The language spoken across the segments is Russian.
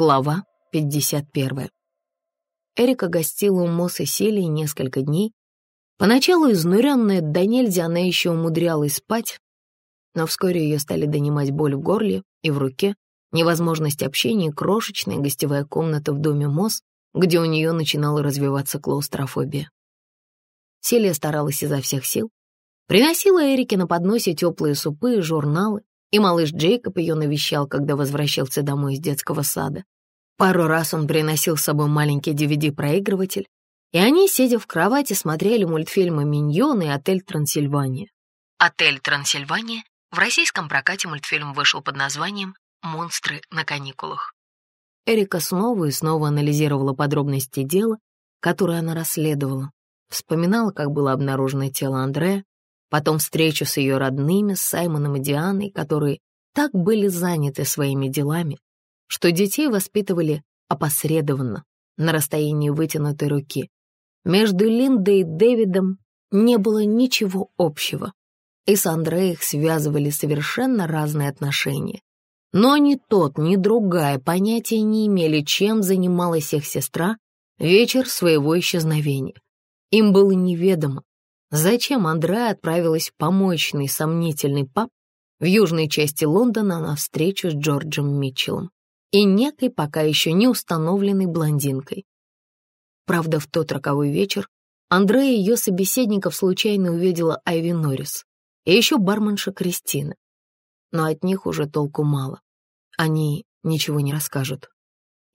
Глава 51. Эрика гостила у Мосс и Селии несколько дней. Поначалу изнуренная до нельзя она еще умудрялась спать, но вскоре ее стали донимать боль в горле и в руке, невозможность общения крошечная гостевая комната в доме Мосс, где у нее начинала развиваться клаустрофобия. Селия старалась изо всех сил, приносила Эрике на подносе теплые супы и журналы, и малыш Джейкоб ее навещал, когда возвращался домой из детского сада. Пару раз он приносил с собой маленький DVD-проигрыватель, и они, сидя в кровати, смотрели мультфильмы «Миньоны» и «Отель Трансильвания». «Отель Трансильвания» в российском прокате мультфильм вышел под названием «Монстры на каникулах». Эрика снова и снова анализировала подробности дела, которое она расследовала. Вспоминала, как было обнаружено тело Андрея, потом встречу с ее родными, с Саймоном и Дианой, которые так были заняты своими делами, что детей воспитывали опосредованно, на расстоянии вытянутой руки. Между Линдой и Дэвидом не было ничего общего, и с Андре их связывали совершенно разные отношения. Но ни тот, ни другая понятия не имели, чем занималась их сестра вечер своего исчезновения. Им было неведомо, Зачем Андреа отправилась в помоечный сомнительный паб в южной части Лондона на встречу с Джорджем Митчеллом и некой пока еще не установленной блондинкой? Правда, в тот роковой вечер Андрея и ее собеседников случайно увидела Айви Норрис и еще барменша Кристина. Но от них уже толку мало. Они ничего не расскажут.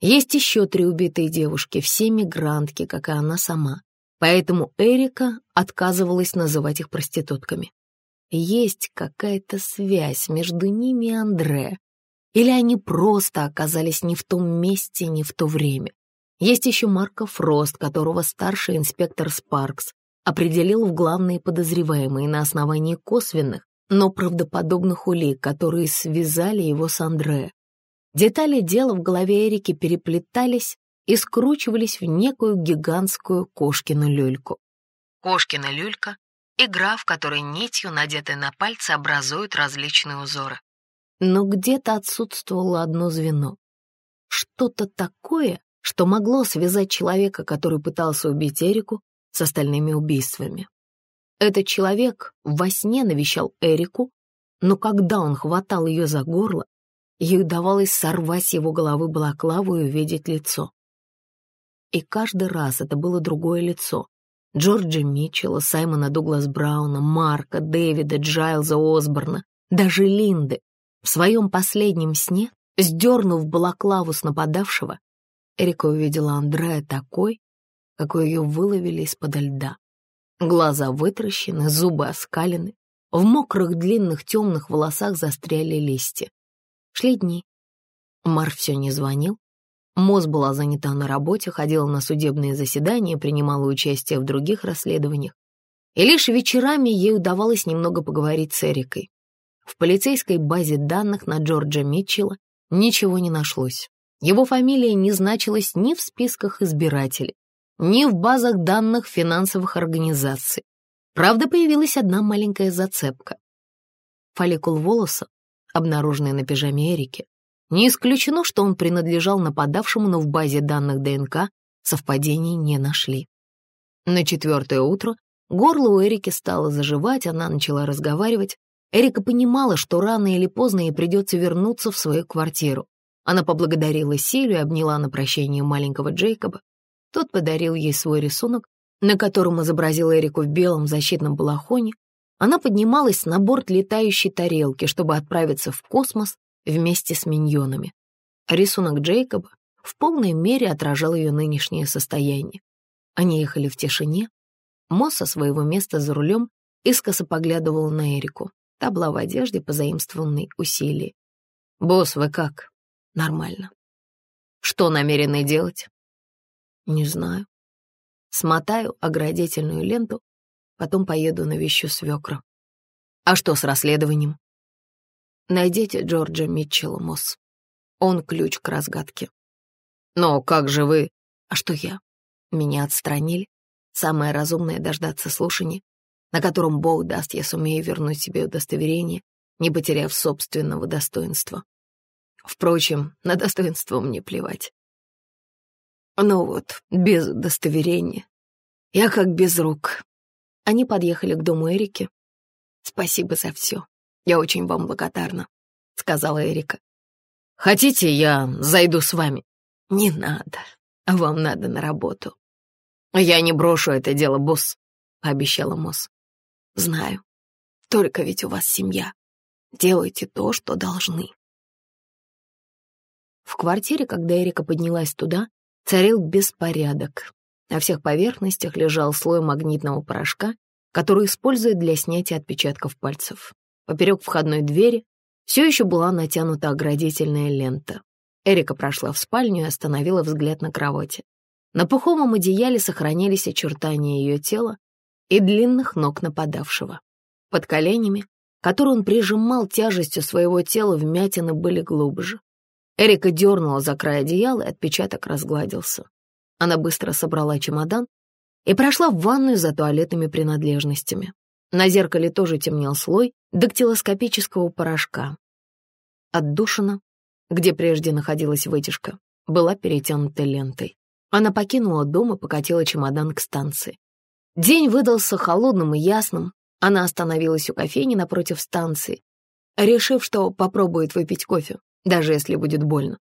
Есть еще три убитые девушки, все мигрантки, как и она сама. Поэтому Эрика отказывалась называть их проститутками. Есть какая-то связь между ними и Андре. Или они просто оказались не в том месте, не в то время. Есть еще Марко Фрост, которого старший инспектор Спаркс определил в главные подозреваемые на основании косвенных, но правдоподобных улик, которые связали его с Андре. Детали дела в голове Эрики переплетались и скручивались в некую гигантскую кошкину люльку. Кошкина люлька — игра, в которой нитью, надетой на пальцы, образуют различные узоры. Но где-то отсутствовало одно звено. Что-то такое, что могло связать человека, который пытался убить Эрику, с остальными убийствами. Этот человек во сне навещал Эрику, но когда он хватал ее за горло, ей удавалось сорвать его головы балаклаву и увидеть лицо. И каждый раз это было другое лицо, Джорджа Митчелла, Саймона Дуглас Брауна, Марка, Дэвида, Джайлза Осборна, даже Линды. В своем последнем сне, сдернув балаклаву с нападавшего, Эрика увидела Андрея такой, какой ее выловили из-подо льда. Глаза вытращены, зубы оскалены, в мокрых длинных темных волосах застряли листья. Шли дни. Мар все не звонил, Моз была занята на работе, ходила на судебные заседания, принимала участие в других расследованиях. И лишь вечерами ей удавалось немного поговорить с Эрикой. В полицейской базе данных на Джорджа Митчелла ничего не нашлось. Его фамилия не значилась ни в списках избирателей, ни в базах данных финансовых организаций. Правда, появилась одна маленькая зацепка. Фолликул волоса, обнаруженный на пижаме Эрики, не исключено, что он принадлежал нападавшему, но в базе данных ДНК совпадений не нашли. На четвертое утро горло у Эрики стало заживать, она начала разговаривать. Эрика понимала, что рано или поздно ей придется вернуться в свою квартиру. Она поблагодарила Силю и обняла на прощание маленького Джейкоба. Тот подарил ей свой рисунок, на котором изобразил Эрику в белом защитном балахоне. Она поднималась на борт летающей тарелки, чтобы отправиться в космос вместе с миньонами. Рисунок Джейкоба в полной мере отражал ее нынешнее состояние. Они ехали в тишине. Мосс со своего места за рулем искоса поглядывала на Эрику. Та была в одежде, позаимствованной усилий. «Босс, вы как?» «Нормально». «Что намерены делать?» «Не знаю. Смотаю оградительную ленту, потом поеду навещу свекра». «А что с расследованием?» Найдите Джорджа Митчелла, Мосс. Он ключ к разгадке. Но как же вы... А что я? Меня отстранили. Самое разумное — дождаться слушания, на котором Бог даст, я сумею вернуть себе удостоверение, не потеряв собственного достоинства. Впрочем, на достоинство мне плевать. Ну вот, без удостоверения. Я как без рук. Они подъехали к дому Эрики. Спасибо за все. Я очень вам благодарна, сказала Эрика. Хотите, я зайду с вами? Не надо. Вам надо на работу. Я не брошу это дело, босс, пообещала Мосс. Знаю. Только ведь у вас семья. Делайте то, что должны. В квартире, когда Эрика поднялась туда, царил беспорядок. На всех поверхностях лежал слой магнитного порошка, который используют для снятия отпечатков пальцев. Поперек входной двери все еще была натянута оградительная лента. Эрика прошла в спальню и остановила взгляд на кровати. На пуховом одеяле сохранились очертания ее тела и длинных ног нападавшего. Под коленями, которые он прижимал тяжестью своего тела, вмятины были глубже. Эрика дернула за край одеяла, и отпечаток разгладился. Она быстро собрала чемодан и прошла в ванную за туалетными принадлежностями. На зеркале тоже темнел слой дактилоскопического порошка. Отдушина, где прежде находилась вытяжка, была перетянута лентой. Она покинула дом и покатила чемодан к станции. День выдался холодным и ясным. Она остановилась у кофейни напротив станции, решив, что попробует выпить кофе даже если будет больно.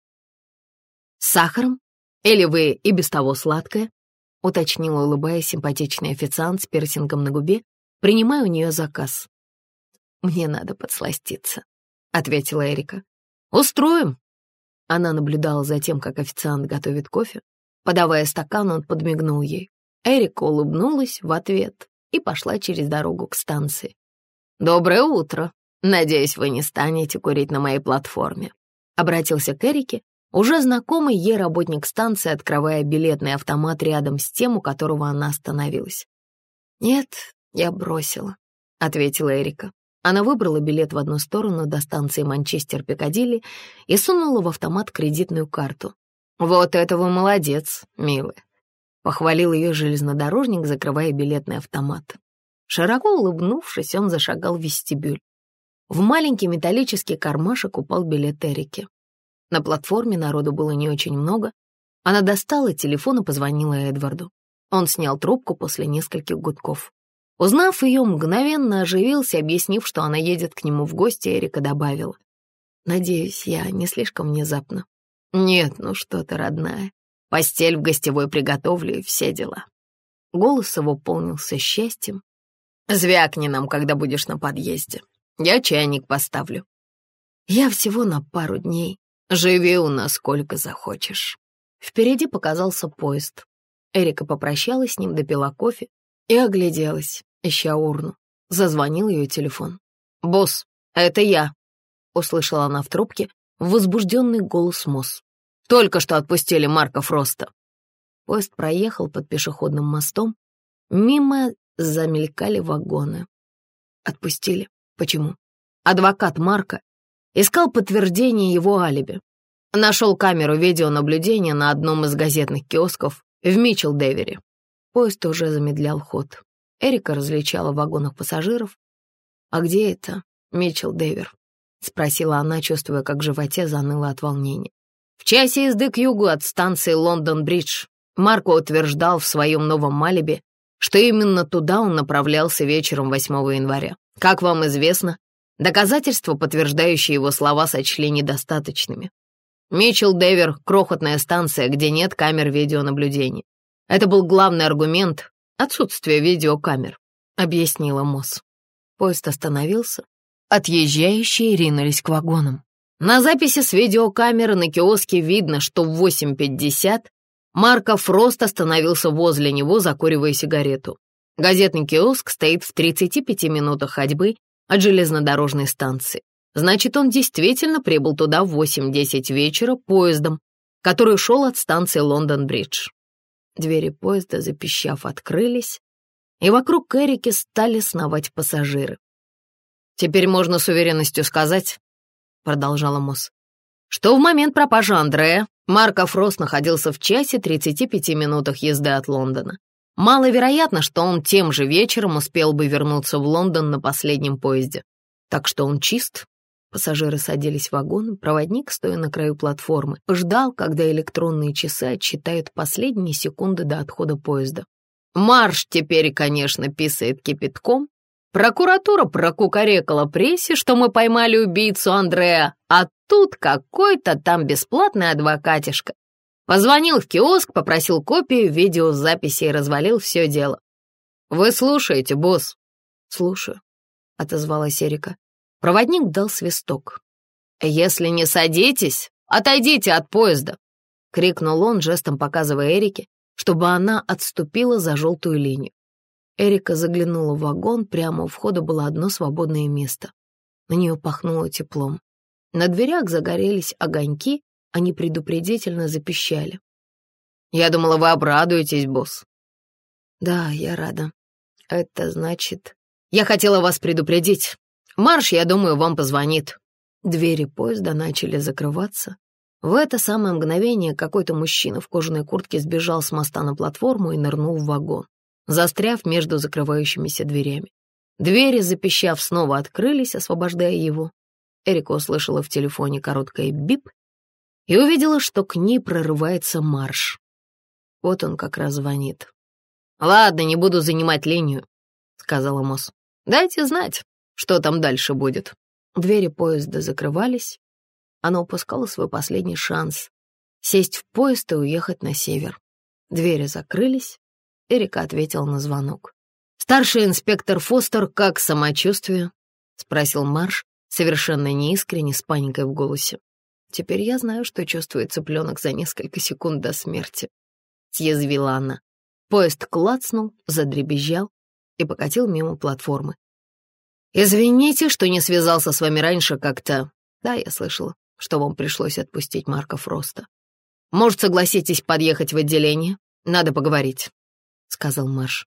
«С сахаром? Или вы и без того сладкое?» — уточнила, улыбаясь, симпатичный официант с пирсингом на губе, принимая у нее заказ. «Мне надо подсластиться», — ответила Эрика. «Устроим». Она наблюдала за тем, как официант готовит кофе. Подавая стакан, он подмигнул ей. Эрика улыбнулась в ответ и пошла через дорогу к станции. «Доброе утро. Надеюсь, вы не станете курить на моей платформе», Обратился к Эрике, уже знакомый ей работник станции, открывая билетный автомат рядом с тем, у которого она остановилась. «Нет, я бросила», — ответила Эрика. Она выбрала билет в одну сторону до станции Манчестер-Пикадилли и сунула в автомат кредитную карту. «Вот этого молодец, милая», — похвалил ее железнодорожник, закрывая билетный автомат. Широко улыбнувшись, он зашагал в вестибюль. В маленький металлический кармашек упал билет Эрики. На платформе народу было не очень много. Она достала телефон и позвонила Эдварду. Он снял трубку после нескольких гудков. Узнав ее, мгновенно оживился, объяснив, что она едет к нему в гости, Эрика добавила. «Надеюсь, я не слишком внезапно». «Нет, ну что ты, родная. Постель в гостевой приготовлю и все дела». Голос его полнился счастьем. «Звякни нам, когда будешь на подъезде. Я чайник поставлю. Я всего на пару дней. Живи у нас сколько захочешь. Впереди показался поезд. Эрика попрощалась с ним, допила кофе и огляделась, ища урну. Зазвонил ее телефон. «Босс, это я», — услышала она в трубке возбужденный голос Мосс. «Только что отпустили Марка Фроста». Поезд проехал под пешеходным мостом. Мимо замелькали вагоны. Отпустили. Почему? Адвокат Марка искал подтверждение его алиби. Нашел камеру видеонаблюдения на одном из газетных киосков в Митчелл-Девере. Поезд уже замедлял ход. Эрика различала в вагонах пассажиров. «А где это, Митчелл-Девер?» — спросила она, чувствуя, как в животе заныло от волнения. В часе езды к югу от станции Лондон-Бридж Марко утверждал в своем новом малибе, что именно туда он направлялся вечером 8 января. Как вам известно, доказательства, подтверждающие его слова, сочли недостаточными. Митчелл Девер — крохотная станция, где нет камер видеонаблюдения. Это был главный аргумент — отсутствие видеокамер, объяснила Мосс. Поезд остановился. Отъезжающие ринулись к вагонам. На записи с видеокамеры на киоске видно, что в 8.50 Марко Фрост остановился возле него, закуривая сигарету. Газетный киоск стоит в 35 минутах ходьбы от железнодорожной станции. Значит, он действительно прибыл туда в 8-10 вечера поездом, который шел от станции Лондон-Бридж. Двери поезда, запищав, открылись, и вокруг Эрики стали сновать пассажиры. «Теперь можно с уверенностью сказать», — продолжала Мосс, что в момент пропажи Андрея Марко Фрост находился в часе 35 минутах езды от Лондона. Маловероятно, что он тем же вечером успел бы вернуться в Лондон на последнем поезде. Так что он чист. Пассажиры садились в вагон, проводник, стоя на краю платформы, ждал, когда электронные часы отчитают последние секунды до отхода поезда. Марш теперь, конечно, писает кипятком. Прокуратура прокукарекала прессе, что мы поймали убийцу Андрея, а тут какой-то там бесплатный адвокатишка. Позвонил в киоск, попросил копию видеозаписи и развалил все дело. «Вы слушаете, босс?» «Слушаю», — отозвалась Эрика. Проводник дал свисток. «Если не садитесь, отойдите от поезда!» — крикнул он, жестом показывая Эрике, чтобы она отступила за желтую линию. Эрика заглянула в вагон, прямо у входа было одно свободное место. На нее пахнуло теплом. На дверях загорелись огоньки, они предупредительно запищали. «Я думала, вы обрадуетесь, босс». «Да, я рада. Это значит...» «Я хотела вас предупредить. Марш, я думаю, вам позвонит». Двери поезда начали закрываться. В это самое мгновение какой-то мужчина в кожаной куртке сбежал с моста на платформу и нырнул в вагон, застряв между закрывающимися дверями. Двери, запищав, снова открылись, освобождая его. Эрика услышала в телефоне короткое бип и увидела, что к ней прорывается марш. Вот он как раз звонит. «Ладно, не буду занимать линию», — сказала Мосс. «Дайте знать, что там дальше будет. Двери поезда закрывались. Она упускала свой последний шанс — сесть в поезд и уехать на север. Двери закрылись. Эрика ответила на звонок. «Старший инспектор Фостер, как самочувствие?» — спросил Марш, совершенно неискренне, с паникой в голосе. «Теперь я знаю, что чувствует цыпленок за несколько секунд до смерти», — съязвила она. Поезд клацнул, задребезжал и покатил мимо платформы. «Извините, что не связался с вами раньше как-то. Да, я слышала, что вам пришлось отпустить Марка Фроста. Может, согласитесь подъехать в отделение? Надо поговорить», — сказал Марш.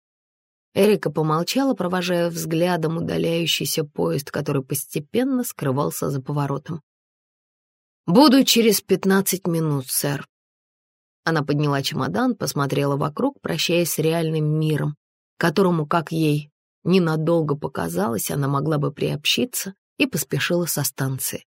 Эрика помолчала, провожая взглядом удаляющийся поезд, который постепенно скрывался за поворотом. «Буду через пятнадцать минут, сэр». Она подняла чемодан, посмотрела вокруг, прощаясь с реальным миром, которому, как ей Ненадолго показалось, она могла бы приобщиться и поспешила со станции.